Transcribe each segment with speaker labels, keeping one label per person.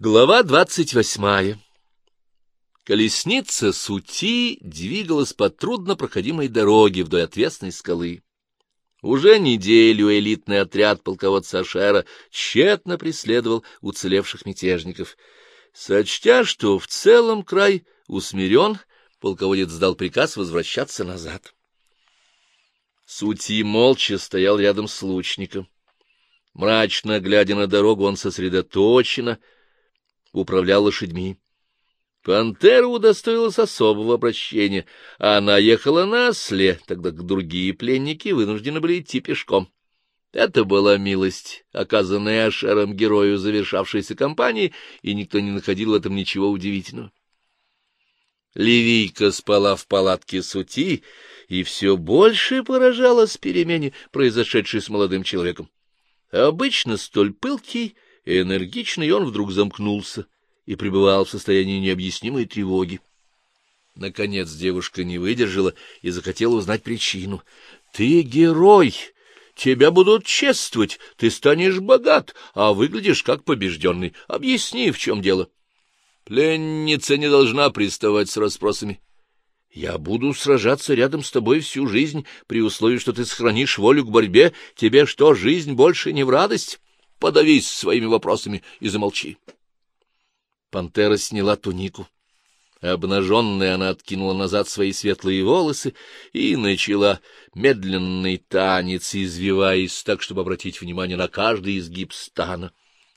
Speaker 1: Глава двадцать восьмая Колесница Сути двигалась по труднопроходимой дороге вдоль отвесной скалы. Уже неделю элитный отряд полководца Ашера тщетно преследовал уцелевших мятежников. Сочтя, что в целом край усмирен, полководец дал приказ возвращаться назад. Сути молча стоял рядом с лучником. Мрачно глядя на дорогу, он сосредоточенно — управлял лошадьми. Пантера удостоилась особого обращения, а она ехала на осле, тогда как другие пленники вынуждены были идти пешком. Это была милость, оказанная Ашером герою завершавшейся кампании, и никто не находил в этом ничего удивительного. Ливийка спала в палатке сути и все больше поражалась перемене, произошедшей с молодым человеком. Обычно столь пылкий энергичный, он вдруг замкнулся и пребывал в состоянии необъяснимой тревоги. Наконец девушка не выдержала и захотела узнать причину. — Ты герой! Тебя будут чествовать, ты станешь богат, а выглядишь как побежденный. Объясни, в чем дело. Пленница не должна приставать с расспросами. Я буду сражаться рядом с тобой всю жизнь, при условии, что ты сохранишь волю к борьбе. Тебе что, жизнь больше не в радость? Подавись своими вопросами и замолчи. Пантера сняла тунику. Обнаженная она откинула назад свои светлые волосы и начала медленный танец, извиваясь так, чтобы обратить внимание на каждый изгиб стана.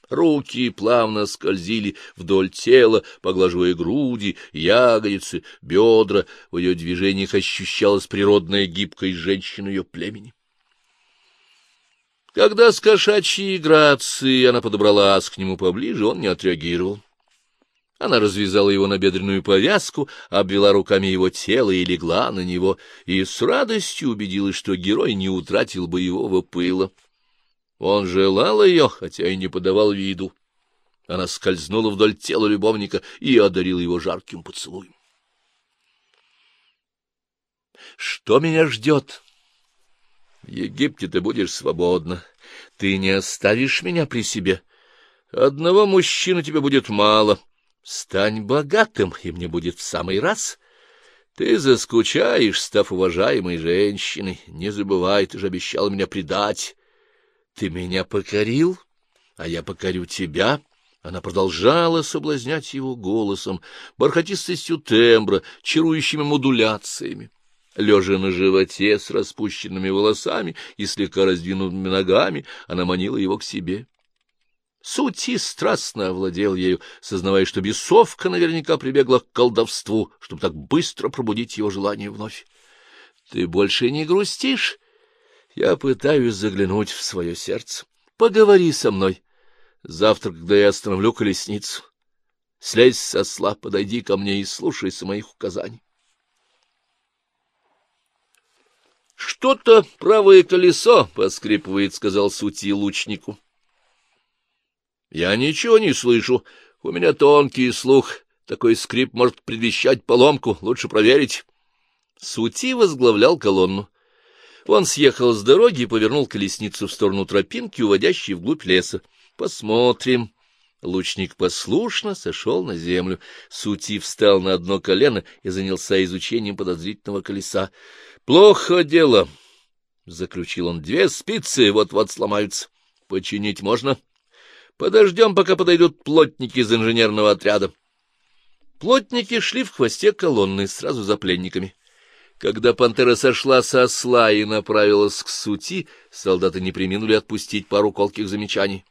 Speaker 1: Руки плавно скользили вдоль тела, поглаживая груди, ягодицы, бедра. В ее движениях ощущалась природная гибкость женщины ее племени. Когда с кошачьей грацией она подобралась к нему поближе, он не отреагировал. Она развязала его набедренную повязку, обвела руками его тело и легла на него, и с радостью убедилась, что герой не утратил боевого пыла. Он желал ее, хотя и не подавал виду. Она скользнула вдоль тела любовника и одарила его жарким поцелуем. — Что меня ждет? В Египте ты будешь свободна. Ты не оставишь меня при себе. Одного мужчины тебе будет мало. Стань богатым, и мне будет в самый раз. Ты заскучаешь, став уважаемой женщиной. Не забывай, ты же обещал меня предать. Ты меня покорил, а я покорю тебя. Она продолжала соблазнять его голосом, бархатистостью тембра, чарующими модуляциями. Лежа на животе с распущенными волосами и слегка раздвинутыми ногами, она манила его к себе. Сути страстно овладел ею, сознавая, что бесовка наверняка прибегла к колдовству, чтобы так быстро пробудить его желание вновь. — Ты больше не грустишь? Я пытаюсь заглянуть в свое сердце. Поговори со мной. Завтра, когда я остановлю колесницу, слезь со сла, подойди ко мне и слушайся моих указаний. — Что-то правое колесо поскрипывает, — сказал Сути лучнику. — Я ничего не слышу. У меня тонкий слух. Такой скрип может предвещать поломку. Лучше проверить. Сути возглавлял колонну. Он съехал с дороги и повернул колесницу в сторону тропинки, уводящей вглубь леса. — Посмотрим. Лучник послушно сошел на землю. Сути встал на одно колено и занялся изучением подозрительного колеса. — Плохо дело, — заключил он. — Две спицы вот-вот сломаются. Починить можно? Подождем, пока подойдут плотники из инженерного отряда. Плотники шли в хвосте колонны сразу за пленниками. Когда пантера сошла со осла и направилась к сути, солдаты не приминули отпустить пару колких замечаний. —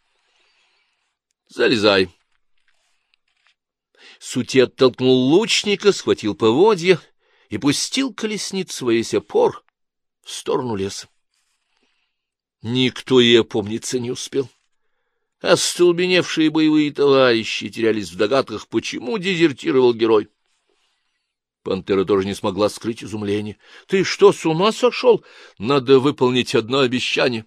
Speaker 1: Залезай. Сути оттолкнул лучника, схватил поводья и пустил колесницу во весь опор в сторону леса. Никто и опомниться не успел. Остолбеневшие боевые товарищи терялись в догадках, почему дезертировал герой. Пантера тоже не смогла скрыть изумление. — Ты что, с ума сошел? Надо выполнить одно обещание.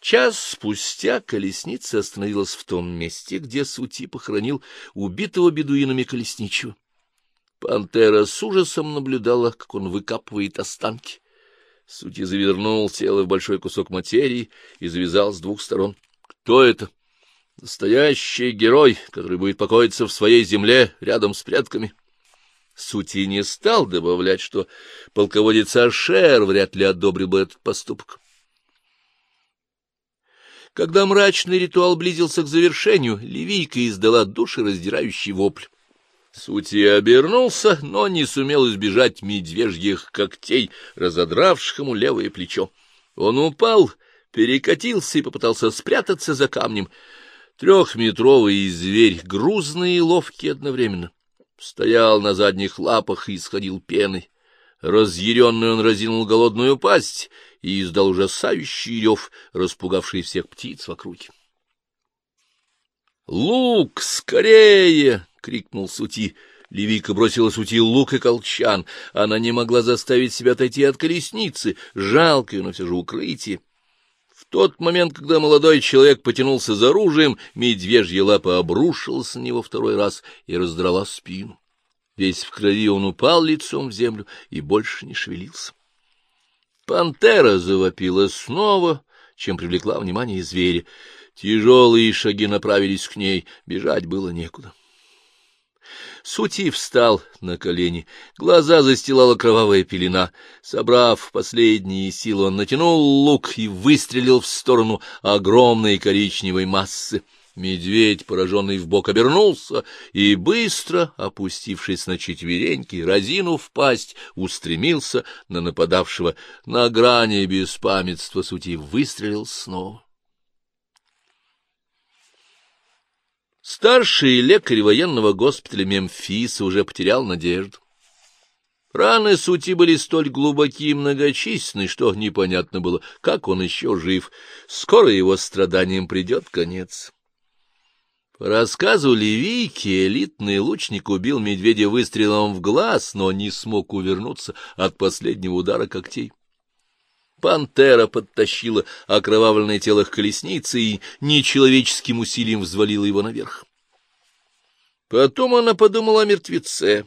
Speaker 1: Час спустя колесница остановилась в том месте, где Сути похоронил убитого бедуинами колесничего. Пантера с ужасом наблюдала, как он выкапывает останки. Сути завернул тело в большой кусок материи и завязал с двух сторон. — Кто это? — Настоящий герой, который будет покоиться в своей земле рядом с предками. Сути не стал добавлять, что полководец Ашер вряд ли одобрил бы этот поступок. Когда мрачный ритуал близился к завершению, Ливийка издала душераздирающий вопль. Сути обернулся, но не сумел избежать медвежьих когтей, разодравших ему левое плечо. Он упал, перекатился и попытался спрятаться за камнем. Трехметровый зверь, грузный и ловкий одновременно, стоял на задних лапах и исходил пеной. Разъяренный он разинул голодную пасть и издал ужасающий рев, распугавший всех птиц в округе. «Лук, скорее!» — крикнул Сути. Левика бросила Сути лук и колчан. Она не могла заставить себя отойти от колесницы, жалкое, но все же укрытие. В тот момент, когда молодой человек потянулся за оружием, медвежья лапа обрушилась на него второй раз и раздрала спину. Весь в крови он упал лицом в землю и больше не шевелился. Пантера завопила снова, чем привлекла внимание зверя. Тяжелые шаги направились к ней, бежать было некуда. Сути встал на колени, глаза застилала кровавая пелена. Собрав последние силы, он натянул лук и выстрелил в сторону огромной коричневой массы. Медведь, пораженный в бок, обернулся и, быстро опустившись на четвереньки, разинув пасть, устремился на нападавшего. На грани беспамятства сути выстрелил снова. Старший лекарь военного госпиталя Мемфиса уже потерял надежду. Раны сути были столь глубоки и многочисленны, что непонятно было, как он еще жив. Скоро его страданиям придет конец. По рассказу Левийки, элитный лучник убил медведя выстрелом в глаз, но не смог увернуться от последнего удара когтей. Пантера подтащила окровавленное тело к колеснице и нечеловеческим усилием взвалила его наверх. Потом она подумала о мертвеце.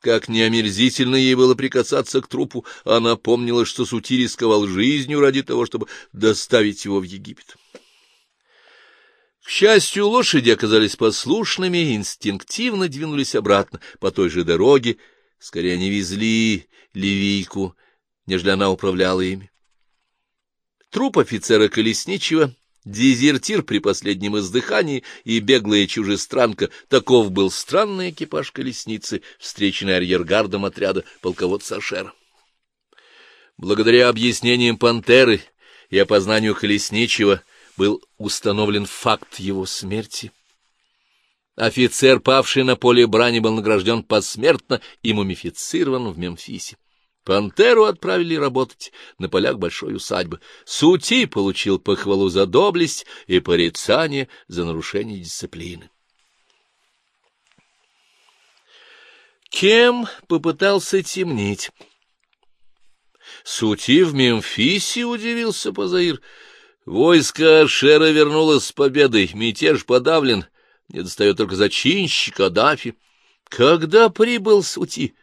Speaker 1: Как неомерзительно ей было прикасаться к трупу, она помнила, что Сути рисковал жизнью ради того, чтобы доставить его в Египет. К счастью, лошади оказались послушными и инстинктивно двинулись обратно по той же дороге. Скорее, они везли Ливийку, нежели она управляла ими. Труп офицера Колесничего, дезертир при последнем издыхании и беглая чужестранка — таков был странный экипаж колесницы, встреченный арьергардом отряда полководца Ашера. Благодаря объяснениям пантеры и опознанию Колесничего — был установлен факт его смерти. Офицер, павший на поле брани, был награжден посмертно и мумифицирован в Мемфисе. Пантеру отправили работать на полях большой усадьбы. Сути получил похвалу за доблесть и порицание за нарушение дисциплины. Кем попытался темнить? Сути в Мемфисе, удивился Пазаир, — Войско Шера вернулось с победой, мятеж подавлен, не достает только зачинщика Дафи. Когда прибыл Сути?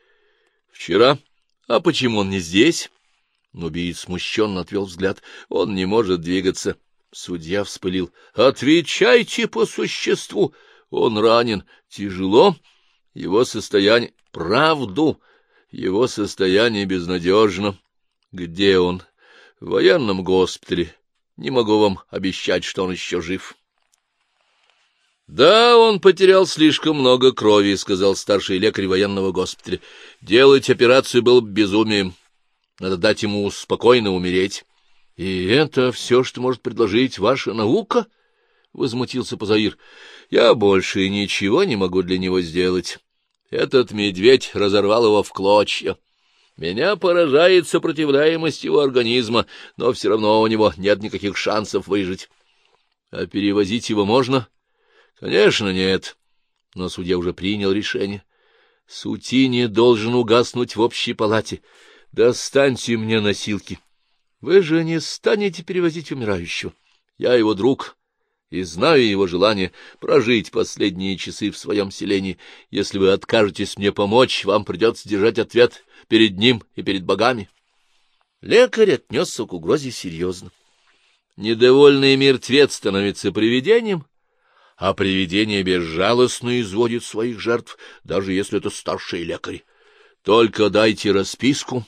Speaker 1: Вчера. А почему он не здесь? Убиец смущенно отвел взгляд. Он не может двигаться. Судья вспылил. Отвечайте по существу. Он ранен. Тяжело. Его состояние... Правду. Его состояние безнадежно. Где он? В военном госпитале. Не могу вам обещать, что он еще жив. — Да, он потерял слишком много крови, — сказал старший лекарь военного госпиталя. — Делать операцию было безумием. Надо дать ему спокойно умереть. — И это все, что может предложить ваша наука? — возмутился Пазаир. — Я больше ничего не могу для него сделать. Этот медведь разорвал его в клочья. — меня поражает сопротивляемость его организма, но все равно у него нет никаких шансов выжить. А перевозить его можно? Конечно, нет. Но судья уже принял решение. Сутини должен угаснуть в общей палате. Достаньте мне носилки. Вы же не станете перевозить умирающего. Я его друг и знаю его желание прожить последние часы в своем селении. Если вы откажетесь мне помочь, вам придется держать ответ перед ним и перед богами. Лекарь отнесся к угрозе серьезно. Недовольный мертвец становится привидением, а привидение безжалостно изводит своих жертв, даже если это старшие лекари. Только дайте расписку.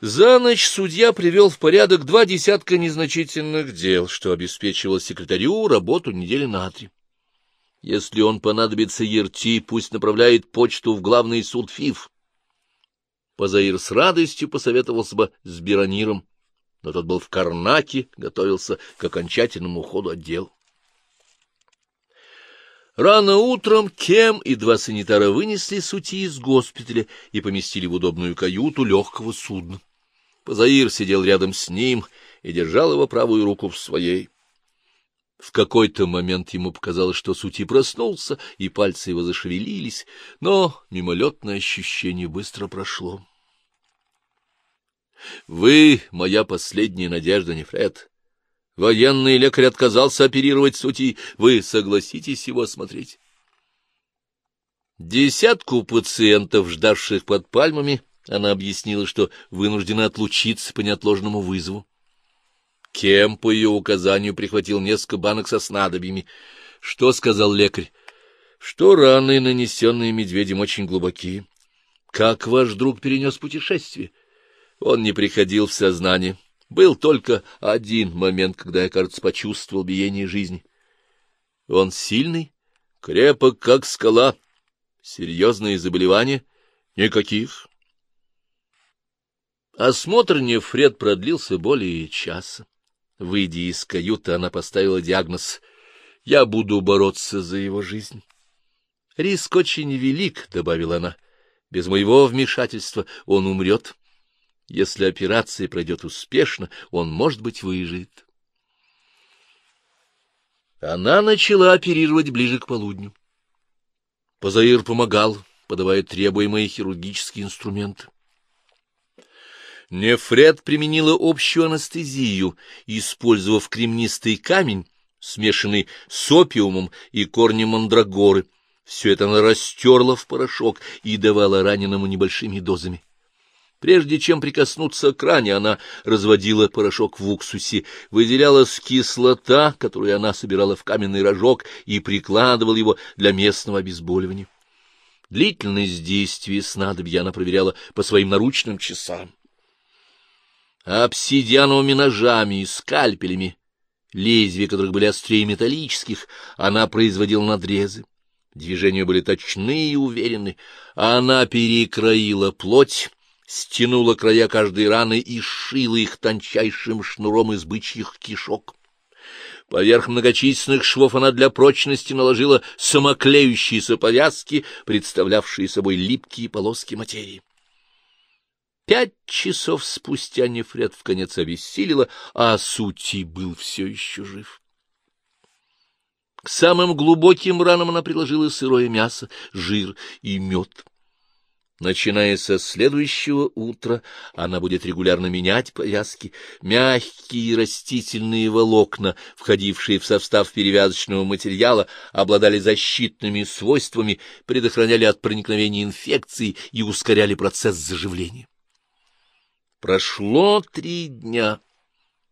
Speaker 1: За ночь судья привел в порядок два десятка незначительных дел, что обеспечивало секретарю работу недели на три. Если он понадобится Ерти, пусть направляет почту в главный суд ФИФ. Позаир с радостью посоветовался бы с Берониром, но тот был в Карнаке, готовился к окончательному уходу отдел. Рано утром Кем и два санитара вынесли сути из госпиталя и поместили в удобную каюту легкого судна. Позаир сидел рядом с ним и держал его правую руку в своей. В какой-то момент ему показалось, что Сути проснулся, и пальцы его зашевелились, но мимолетное ощущение быстро прошло. — Вы — моя последняя надежда, Нефред. Военный лекарь отказался оперировать Сути. Вы согласитесь его осмотреть? Десятку пациентов, ждавших под пальмами, она объяснила, что вынуждена отлучиться по неотложному вызову. Кем, по ее указанию, прихватил несколько банок со снадобьями. Что сказал лекарь? Что раны, нанесенные медведем, очень глубокие. Как ваш друг перенес путешествие? Он не приходил в сознание. Был только один момент, когда я, кажется, почувствовал биение жизни. Он сильный, крепок, как скала. Серьезные заболевания? Никаких. Осмотр Нефред продлился более часа. Выйдя из каюты, она поставила диагноз «Я буду бороться за его жизнь». «Риск очень велик», — добавила она. «Без моего вмешательства он умрет». Если операция пройдет успешно, он, может быть, выживет. Она начала оперировать ближе к полудню. Позаир помогал, подавая требуемые хирургические инструменты. Нефред применила общую анестезию, использовав кремнистый камень, смешанный с опиумом и корнем мандрагоры. Все это она растерла в порошок и давала раненому небольшими дозами. Прежде чем прикоснуться к ране, она разводила порошок в уксусе, выделялась кислота, которую она собирала в каменный рожок, и прикладывала его для местного обезболивания. Длительность действия снадобья она проверяла по своим наручным часам. Обсидиановыми ножами и скальпелями, лезвия которых были острее металлических, она производила надрезы. Движения были точны и уверены. Она перекроила плоть, стянула края каждой раны и сшила их тончайшим шнуром из бычьих кишок. Поверх многочисленных швов она для прочности наложила самоклеющиеся повязки, представлявшие собой липкие полоски материи. Пять часов спустя Нефред в конец обессилила, а Сути был все еще жив. К самым глубоким ранам она приложила сырое мясо, жир и мед. Начиная со следующего утра, она будет регулярно менять повязки. Мягкие растительные волокна, входившие в состав перевязочного материала, обладали защитными свойствами, предохраняли от проникновения инфекции и ускоряли процесс заживления. Прошло три дня.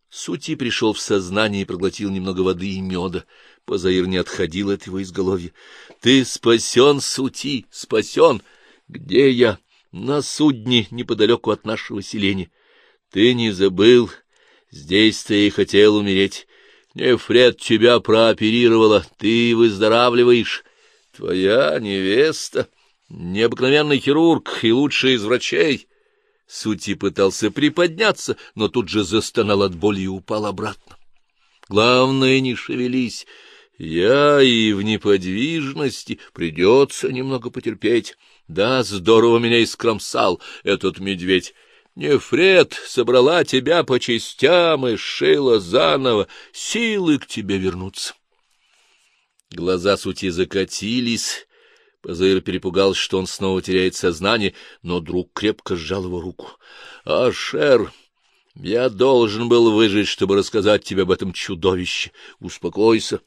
Speaker 1: Сути пришел в сознание и проглотил немного воды и меда. Позаир не отходил от его изголовья. — Ты спасен, Сути, спасен! — где я? На судне неподалеку от нашего селения. Ты не забыл? Здесь ты и хотел умереть. Нефред тебя прооперировала, ты выздоравливаешь. Твоя невеста, необыкновенный хирург и лучший из врачей. Сути пытался приподняться, но тут же застонал от боли и упал обратно. Главное, не шевелись. Я и в неподвижности придется немного потерпеть. Да, здорово меня искромсал этот медведь. Нефред собрала тебя по частям и шила заново, силы к тебе вернуться. Глаза сути закатились. Позаир перепугался, что он снова теряет сознание, но друг крепко сжал его руку. — Ашер, я должен был выжить, чтобы рассказать тебе об этом чудовище. Успокойся.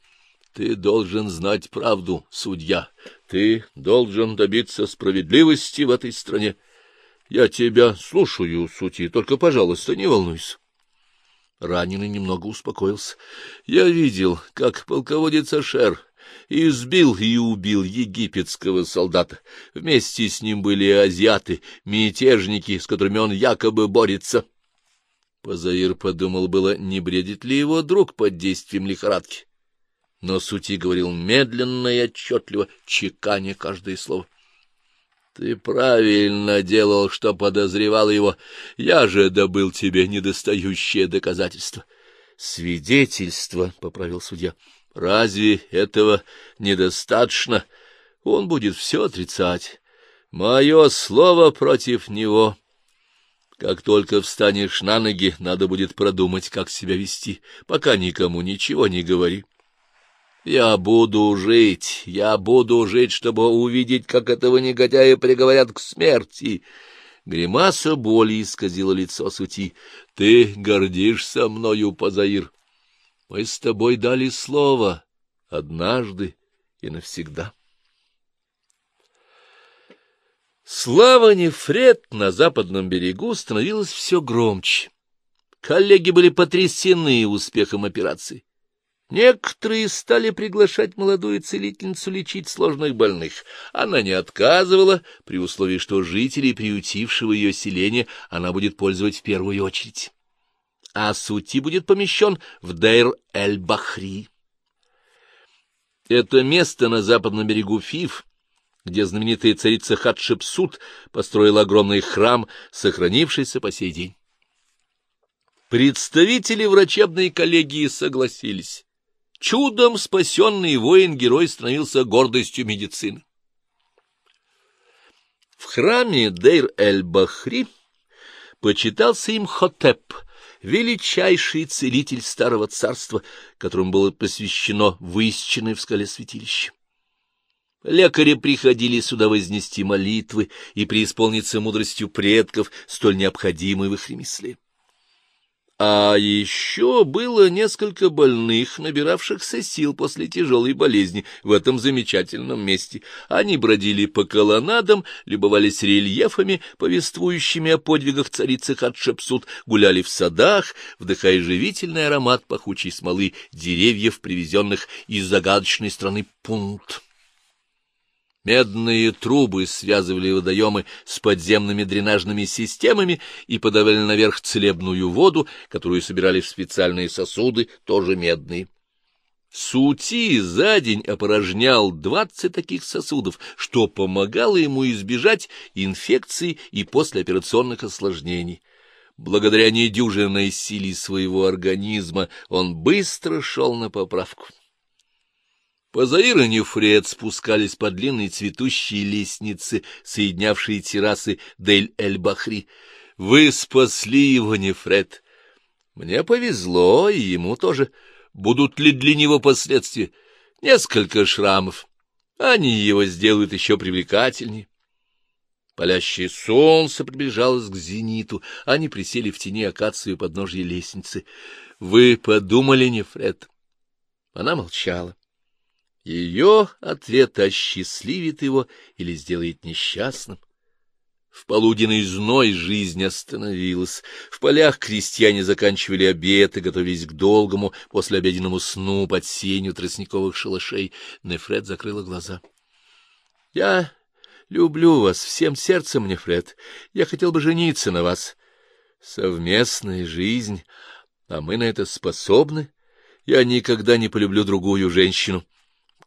Speaker 1: Ты должен знать правду, судья. Ты должен добиться справедливости в этой стране. Я тебя слушаю, сути, только, пожалуйста, не волнуйся. Раненый немного успокоился. Я видел, как полководец Ашер избил и убил египетского солдата. Вместе с ним были азиаты, мятежники, с которыми он якобы борется. Позаир подумал было, не бредит ли его друг под действием лихорадки. Но Сути говорил медленно и отчетливо, чеканя каждое слово. — Ты правильно делал, что подозревал его. Я же добыл тебе недостающее доказательство. — Свидетельство, — поправил судья. — Разве этого недостаточно? Он будет все отрицать. Мое слово против него. Как только встанешь на ноги, надо будет продумать, как себя вести, пока никому ничего не говори. Я буду жить, я буду жить, чтобы увидеть, как этого негодяя приговорят к смерти. Гримаса боли исказила лицо сути. Ты гордишься мною, Пазаир. Мы с тобой дали слово однажды и навсегда. Слава Нефред на западном берегу становилась все громче. Коллеги были потрясены успехом операции. Некоторые стали приглашать молодую целительницу лечить сложных больных. Она не отказывала, при условии, что жителей приютившего ее селения она будет пользовать в первую очередь. А Сути будет помещен в Дейр-эль-Бахри. Это место на западном берегу Фив, где знаменитая царица Хатшепсут построила огромный храм, сохранившийся по сей день. Представители врачебной коллегии согласились Чудом спасенный воин-герой становился гордостью медицины. В храме Дейр-эль-Бахри почитался им Хотеп, величайший целитель старого царства, которому было посвящено высеченное в скале святилище. Лекари приходили сюда вознести молитвы и преисполниться мудростью предков, столь необходимой в их ремесле. А еще было несколько больных, набиравшихся сил после тяжелой болезни в этом замечательном месте. Они бродили по колоннадам, любовались рельефами, повествующими о подвигах царицы Хатшепсут, гуляли в садах, вдыхая живительный аромат пахучей смолы деревьев, привезенных из загадочной страны Пункт. Медные трубы связывали водоемы с подземными дренажными системами и подавали наверх целебную воду, которую собирали в специальные сосуды, тоже медные. Сути за день опорожнял двадцать таких сосудов, что помогало ему избежать инфекций и послеоперационных осложнений. Благодаря недюжинной силе своего организма он быстро шел на поправку. Позаир и Нефред спускались по длинной цветущей лестнице, соединявшей террасы Дель-эль-Бахри. Вы спасли его, Нефред. Мне повезло, и ему тоже. Будут ли для него последствия? Несколько шрамов. Они его сделают еще привлекательнее. Палящее солнце приближалось к зениту. Они присели в тени акации подножья лестницы. — Вы подумали, Нефред? Она молчала. Ее ответ осчастливит его или сделает несчастным. В полуденный зной жизнь остановилась. В полях крестьяне заканчивали обед и готовились к долгому послеобеденному сну под сенью тростниковых шалашей. Нефред закрыла глаза. — Я люблю вас всем сердцем, Нефред. Я хотел бы жениться на вас. Совместная жизнь, а мы на это способны. Я никогда не полюблю другую женщину.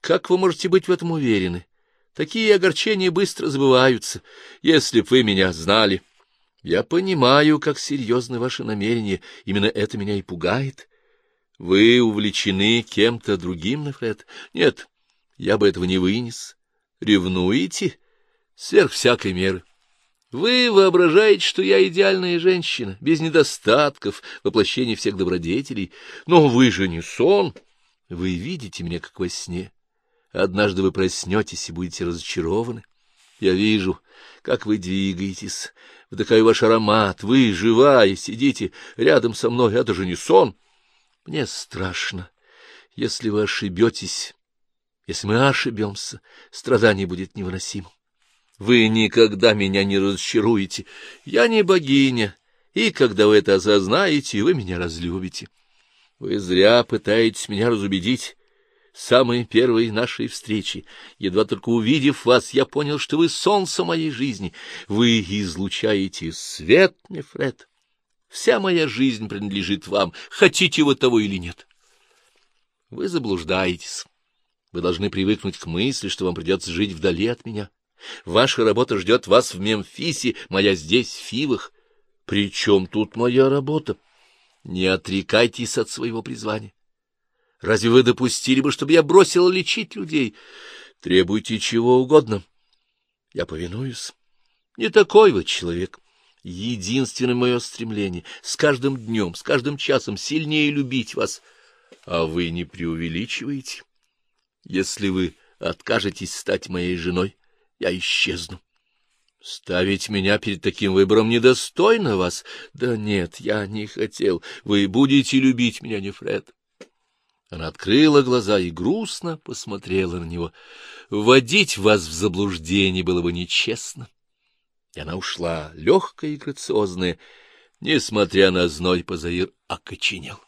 Speaker 1: Как вы можете быть в этом уверены? Такие огорчения быстро забываются, если б вы меня знали. Я понимаю, как серьезны ваши намерения, именно это меня и пугает. Вы увлечены кем-то другим, Нефред? Нет, я бы этого не вынес. Ревнуете? Сверх всякой меры. Вы воображаете, что я идеальная женщина, без недостатков, воплощение всех добродетелей. Но вы же не сон. Вы видите меня, как во сне. Однажды вы проснетесь и будете разочарованы. Я вижу, как вы двигаетесь, вдыхаю ваш аромат, вы, живая, сидите рядом со мной, это же не сон. Мне страшно, если вы ошибетесь, если мы ошибемся, страдание будет невыносимым. Вы никогда меня не разочаруете. Я не богиня И когда вы это осознаете, вы меня разлюбите. Вы зря пытаетесь меня разубедить. Самой первой нашей встречи, едва только увидев вас, я понял, что вы солнце моей жизни. Вы излучаете свет, Нефред. Вся моя жизнь принадлежит вам, хотите вы того или нет. Вы заблуждаетесь. Вы должны привыкнуть к мысли, что вам придется жить вдали от меня. Ваша работа ждет вас в Мемфисе, моя здесь, в Фивах. При чем тут моя работа? Не отрекайтесь от своего призвания. Разве вы допустили бы, чтобы я бросил лечить людей? Требуйте чего угодно. Я повинуюсь. Не такой вы человек. Единственное мое стремление — с каждым днем, с каждым часом сильнее любить вас. А вы не преувеличиваете. Если вы откажетесь стать моей женой, я исчезну. Ставить меня перед таким выбором недостойно вас. Да нет, я не хотел. Вы будете любить меня, не Фред. Она открыла глаза и грустно посмотрела на него. Вводить вас в заблуждение было бы нечестно. И она ушла, легкая и грациозная. Несмотря на зной, Позаир окоченел.